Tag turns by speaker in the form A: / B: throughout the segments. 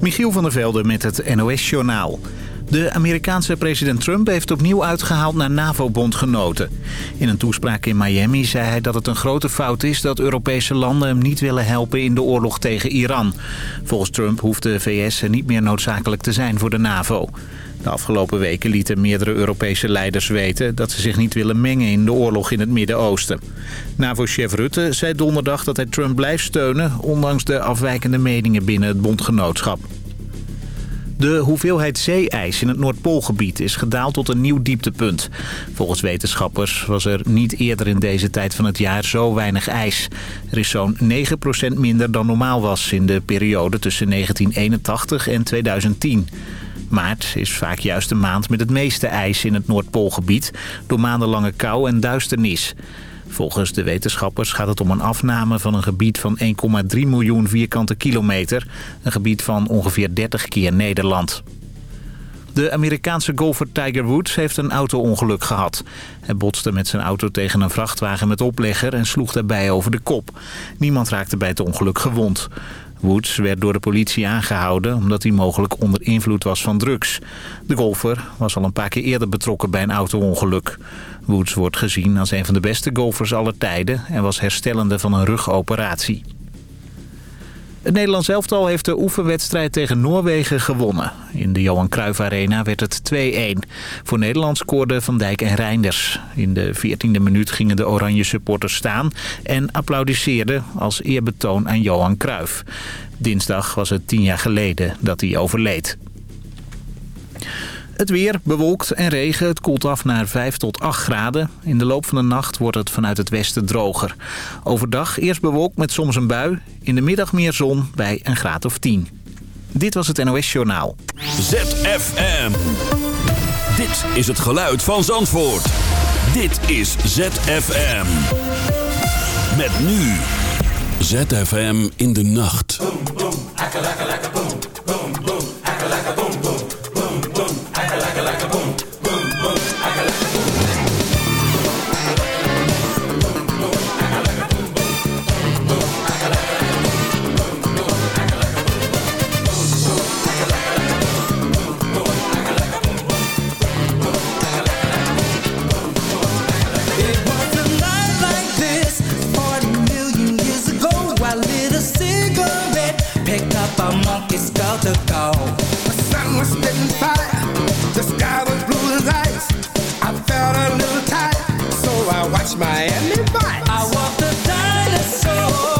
A: Michiel van der Velde met het NOS-journaal. De Amerikaanse president Trump heeft opnieuw uitgehaald naar NAVO-bondgenoten. In een toespraak in Miami zei hij dat het een grote fout is... dat Europese landen hem niet willen helpen in de oorlog tegen Iran. Volgens Trump hoeft de VS niet meer noodzakelijk te zijn voor de NAVO. De afgelopen weken lieten meerdere Europese leiders weten... dat ze zich niet willen mengen in de oorlog in het Midden-Oosten. NAVO-chef Rutte zei donderdag dat hij Trump blijft steunen... ondanks de afwijkende meningen binnen het bondgenootschap. De hoeveelheid zeeijs in het Noordpoolgebied is gedaald tot een nieuw dieptepunt. Volgens wetenschappers was er niet eerder in deze tijd van het jaar zo weinig ijs. Er is zo'n 9% minder dan normaal was in de periode tussen 1981 en 2010. Maart is vaak juist de maand met het meeste ijs in het Noordpoolgebied... door maandenlange kou en duisternis. Volgens de wetenschappers gaat het om een afname van een gebied van 1,3 miljoen vierkante kilometer. Een gebied van ongeveer 30 keer Nederland. De Amerikaanse golfer Tiger Woods heeft een auto-ongeluk gehad. Hij botste met zijn auto tegen een vrachtwagen met oplegger en sloeg daarbij over de kop. Niemand raakte bij het ongeluk gewond. Woods werd door de politie aangehouden omdat hij mogelijk onder invloed was van drugs. De golfer was al een paar keer eerder betrokken bij een auto-ongeluk. Woods wordt gezien als een van de beste golfers aller tijden... en was herstellende van een rugoperatie. Het Nederlands elftal heeft de oefenwedstrijd tegen Noorwegen gewonnen. In de Johan Cruijff Arena werd het 2-1. Voor Nederland scoorden Van Dijk en Reinders. In de 14e minuut gingen de oranje supporters staan... en applaudisseerden als eerbetoon aan Johan Cruijff. Dinsdag was het tien jaar geleden dat hij overleed. Het weer bewolkt en regen. Het koelt af naar 5 tot 8 graden. In de loop van de nacht wordt het vanuit het westen droger. Overdag eerst bewolkt met soms een bui. In de middag meer zon bij een graad of 10. Dit was het NOS Journaal.
B: ZFM. Dit is het geluid van Zandvoort. Dit is ZFM. Met nu. ZFM in de nacht. Boom, boom,
C: his spell to go. The sun was spitting fire,
D: the sky was
E: blue as ice. I felt a little tired, so I watched Miami Vice. I walked the dinosaur.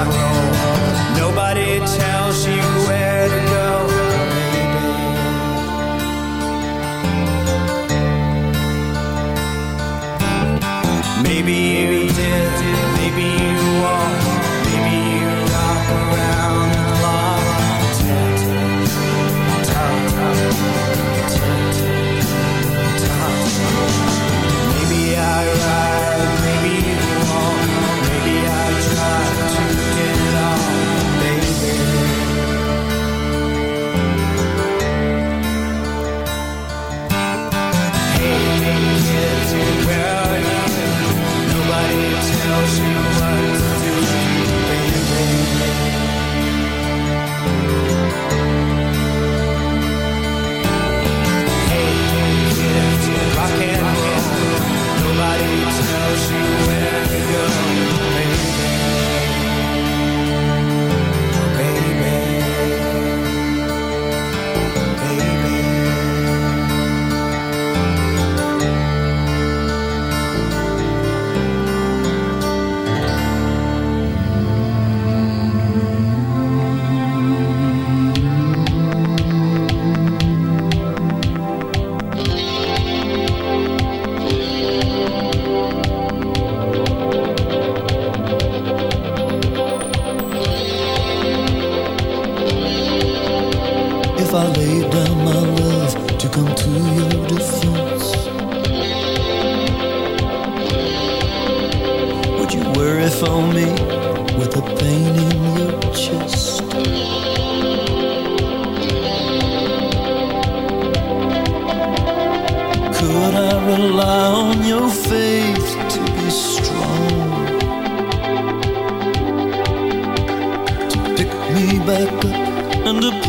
E: I've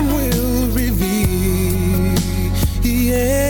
F: time will reveal. Yeah.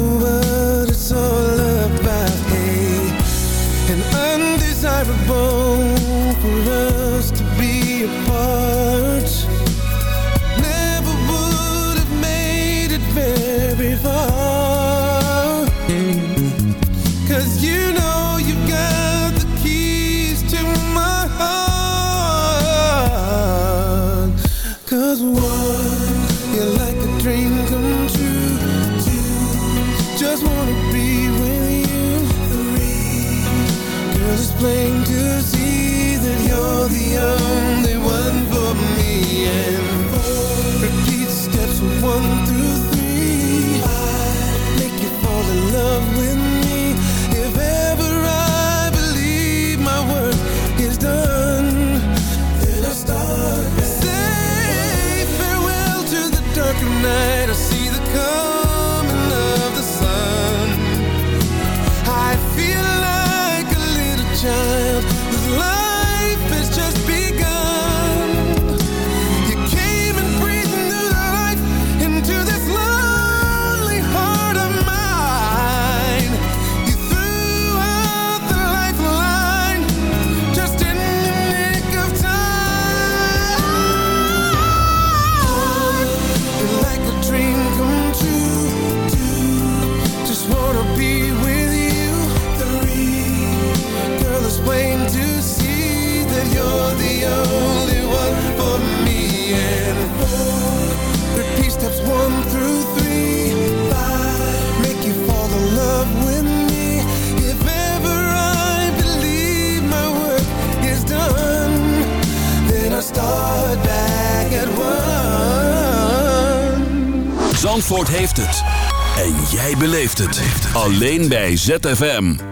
G: Alleen bij ZFM.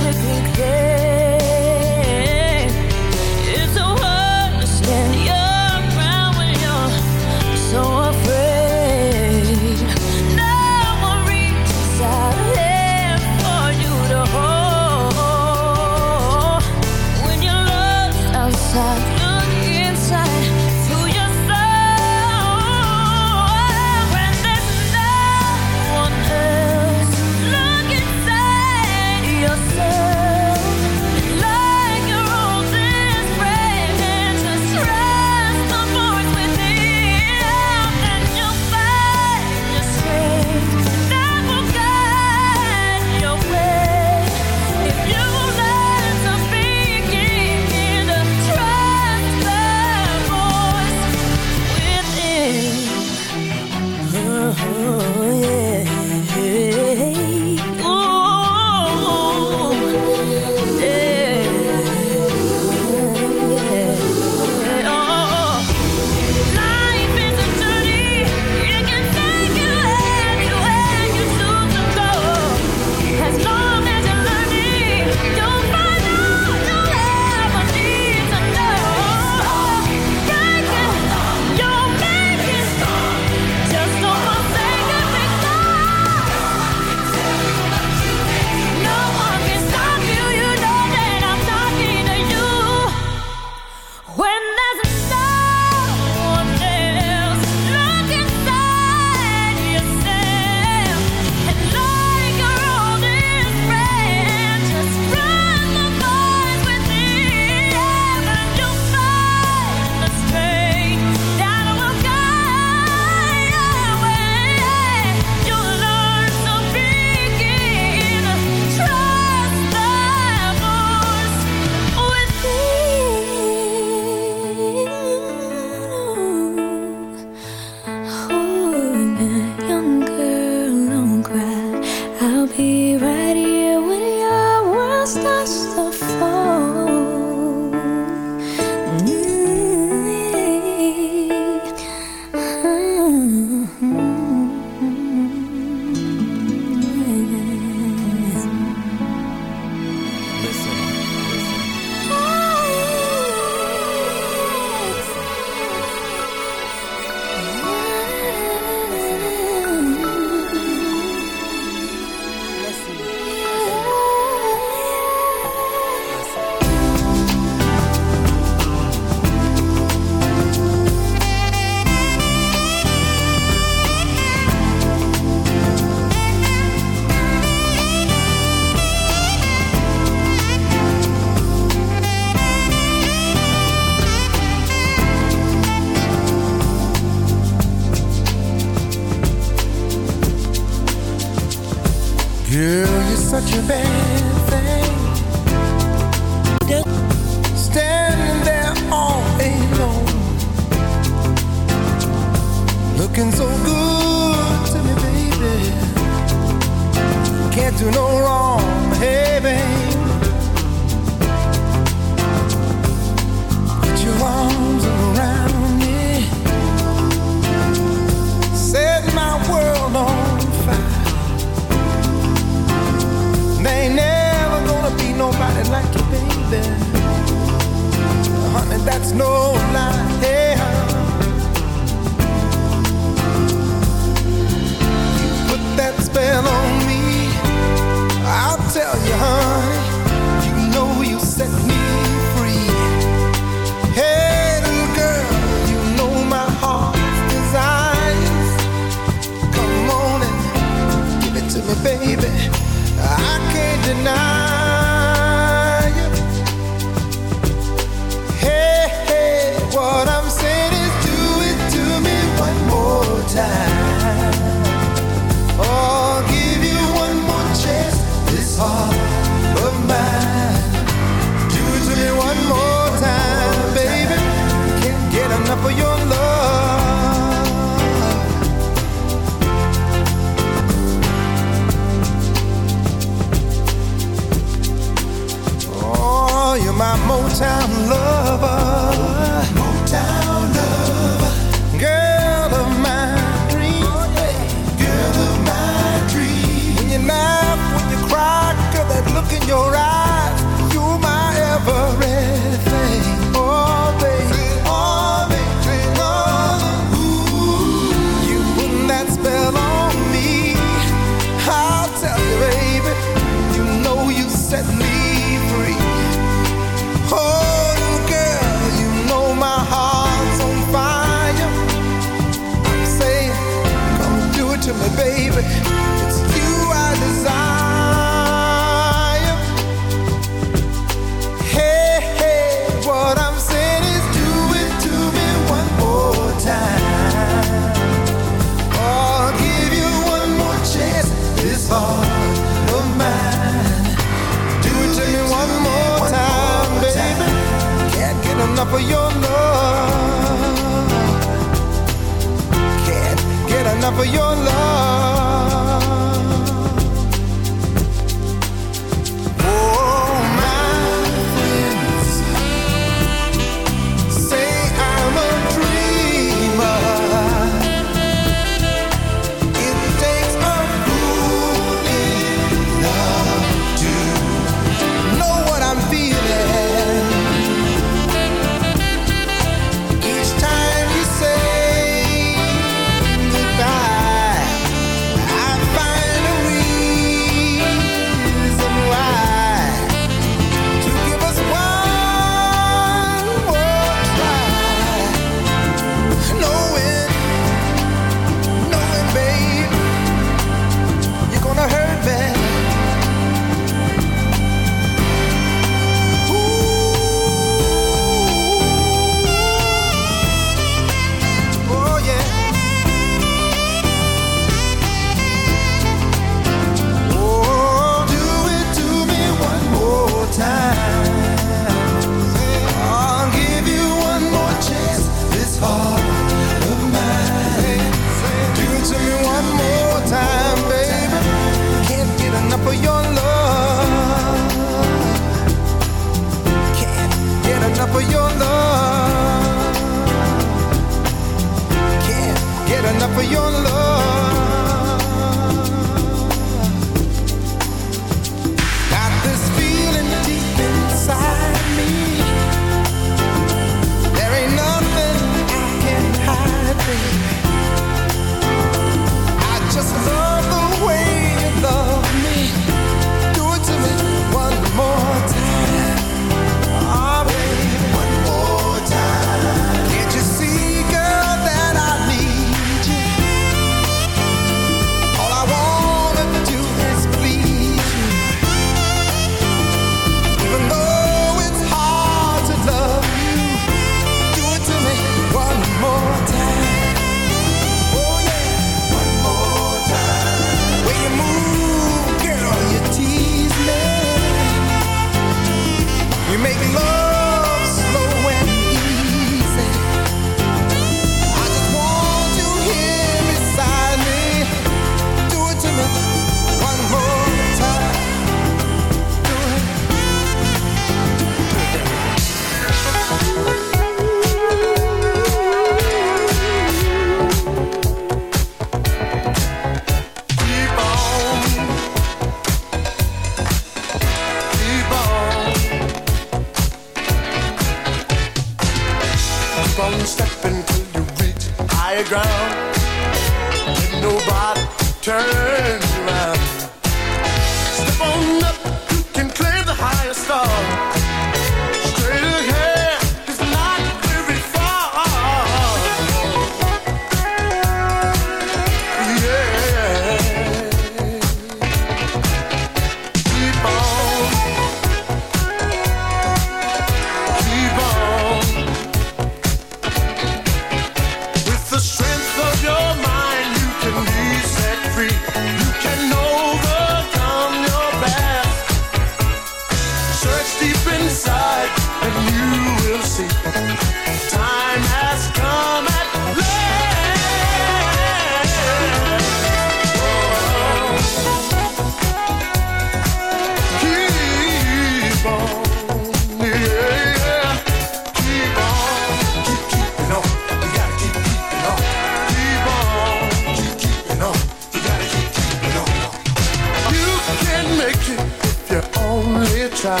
H: Make it if you only try.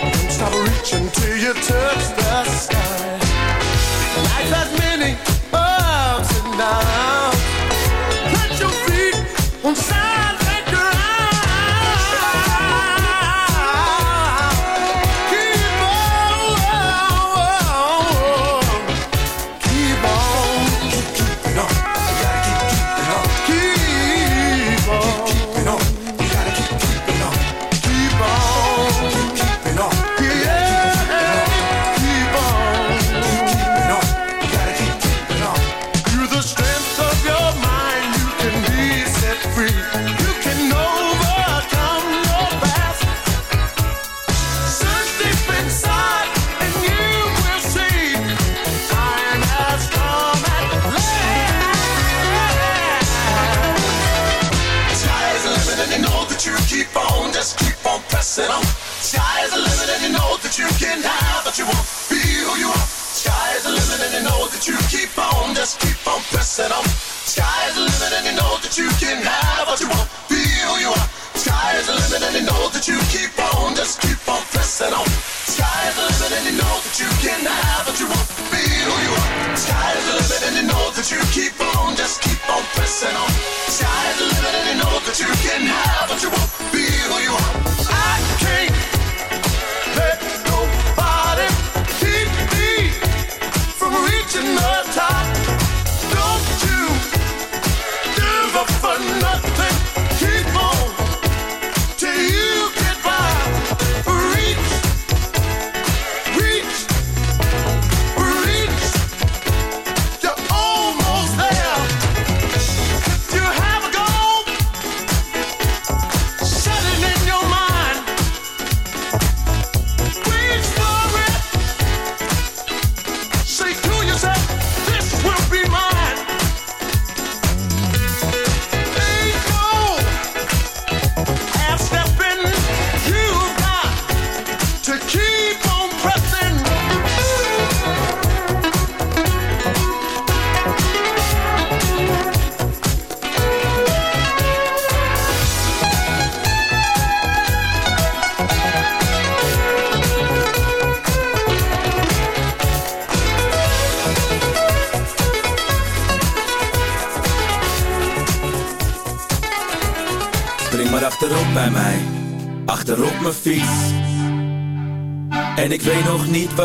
H: Don't stop reaching till you touch the sky. Life has many ups and downs. Put your feet on solid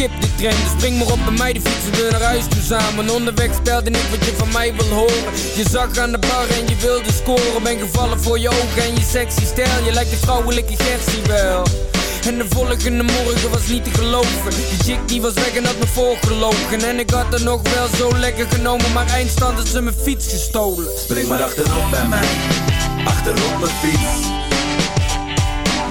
I: skip die trein Dus spring maar op bij mij, de fietsen we naar huis toe samen. Onderweg stelde ik wat je van mij wil horen. Je zag aan de bar en je wilde scoren. Ben gevallen voor je ogen en je sexy stijl. Je lijkt de vrouwelijke Gertie wel. En de volgende morgen was niet te geloven. Die chick die was weg en had me voorgelogen. En ik had er nog wel zo lekker genomen Maar eindstand had ze mijn fiets gestolen.
J: Spring maar achterop bij mij. Achterop mijn fiets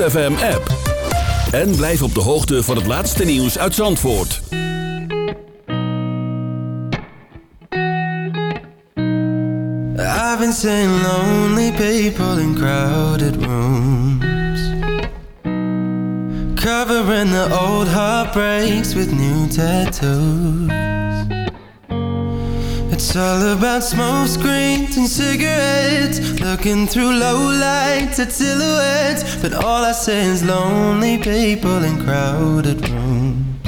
B: Download de ZFM app. En blijf op de hoogte van het laatste nieuws uit Zandvoort.
K: I've been seeing lonely people in crowded rooms Covering the old heartbreaks with new tattoos It's all about smoke screens and cigarettes. Looking through low lights at silhouettes. But all I see is lonely people in crowded rooms.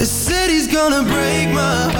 K: The city's gonna break my heart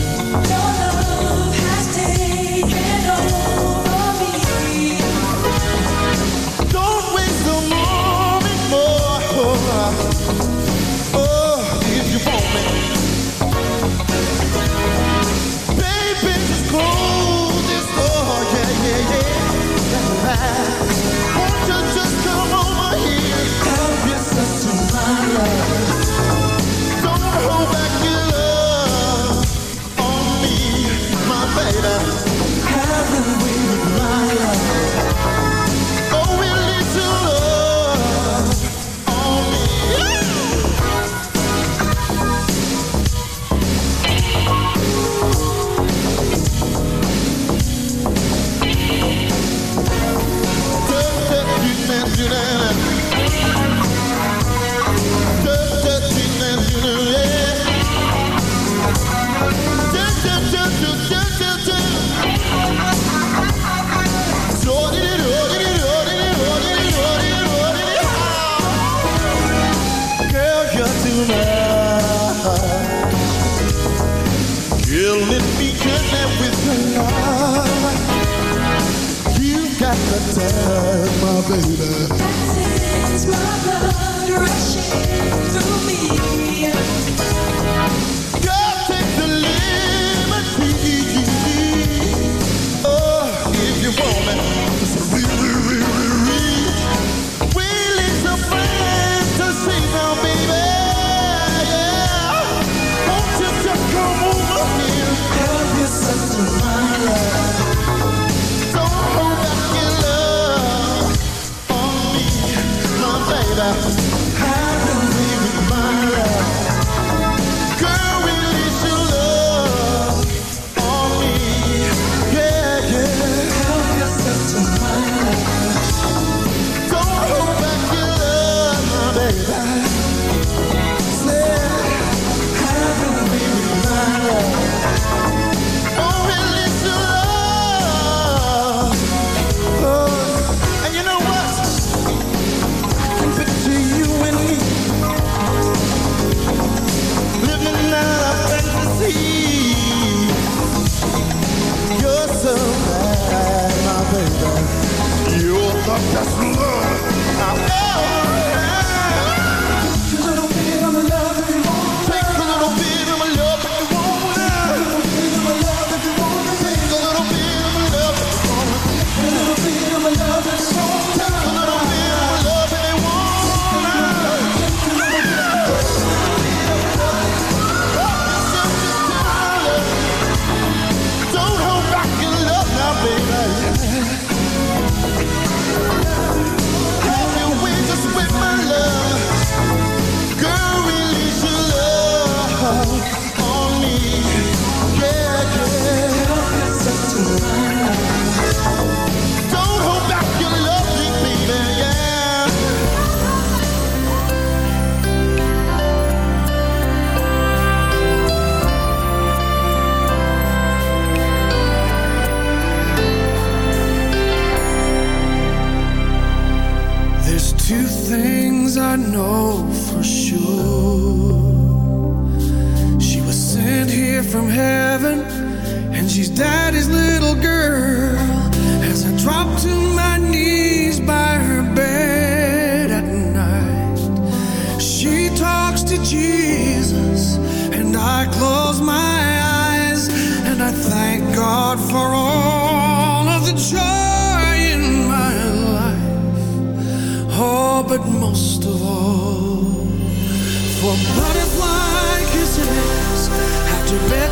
G: baby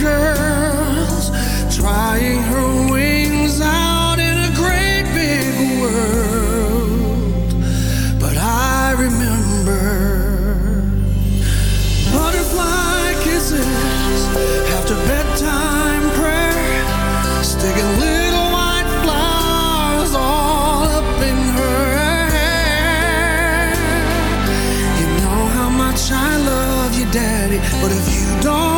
E: girls trying her wings out in a great big world. But I remember butterfly kisses after bedtime prayer, sticking little white flowers all up in her hair. You know how much I love you, Daddy, but if you don't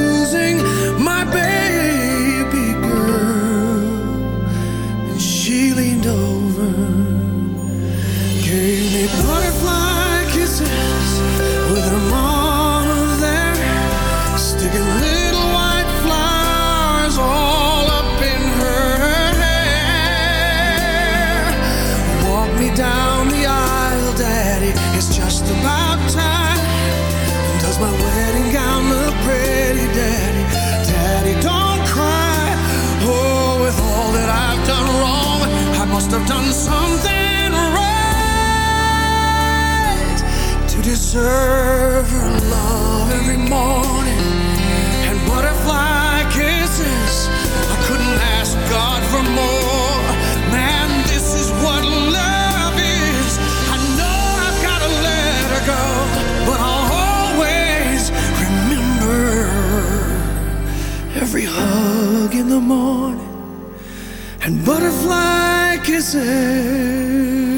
E: deserve her love every morning and butterfly kisses. I couldn't ask God for more. Man, this is what love is. I know I've got to let her go, but I'll always remember every hug in the morning and butterfly kisses.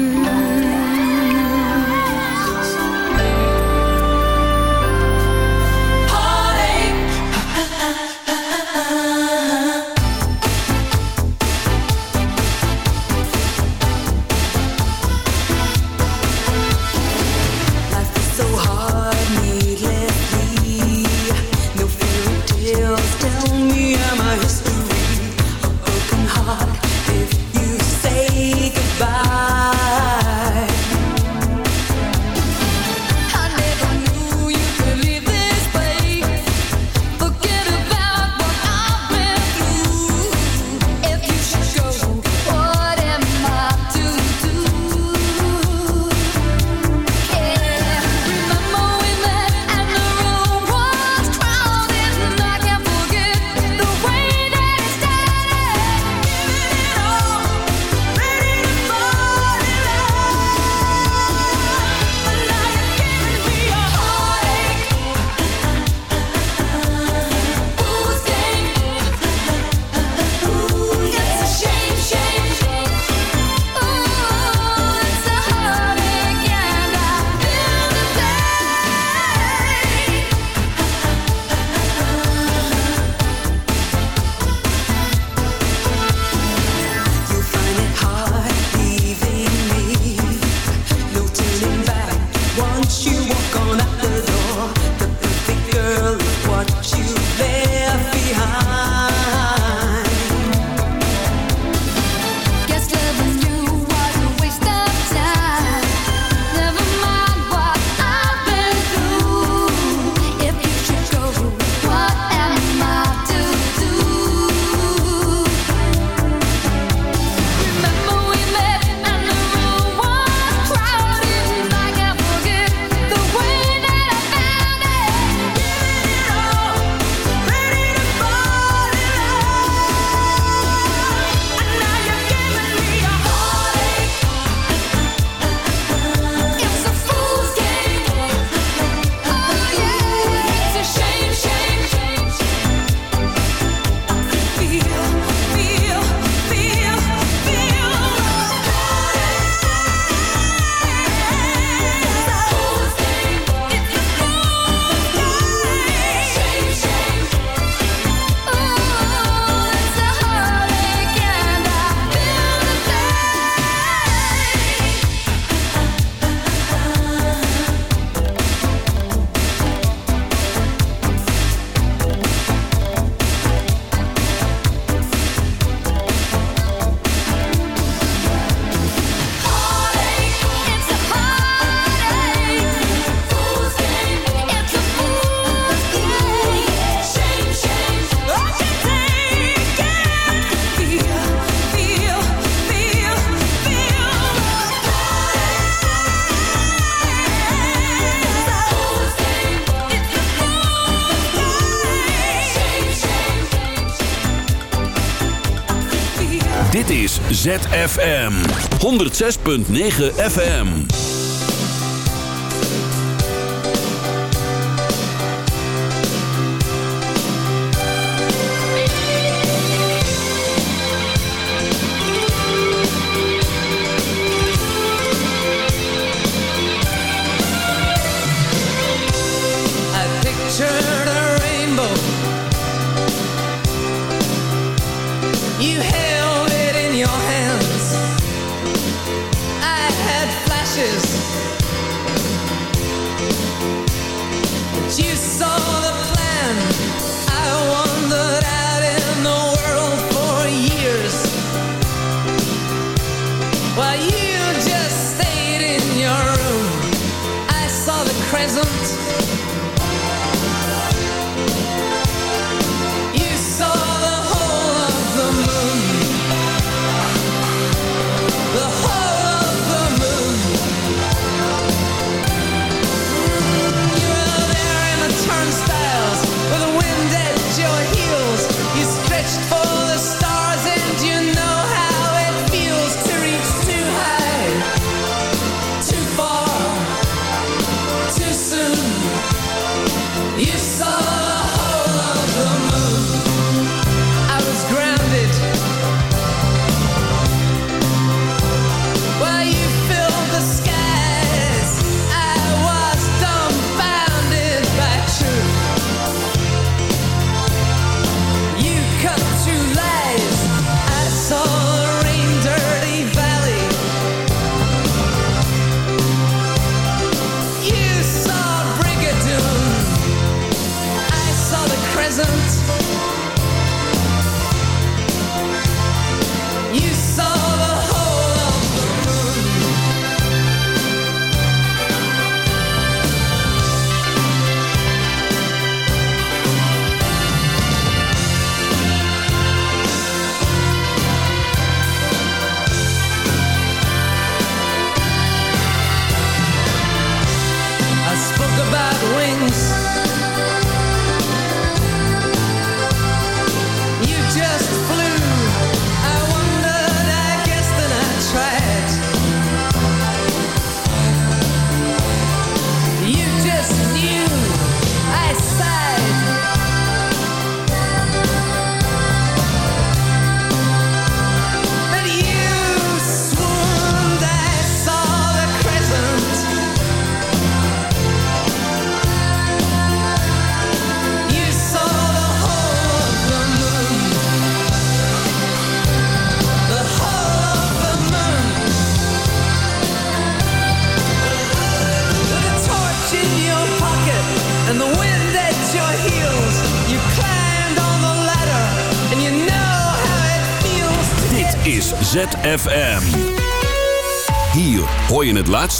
B: ZFM. 106.9 FM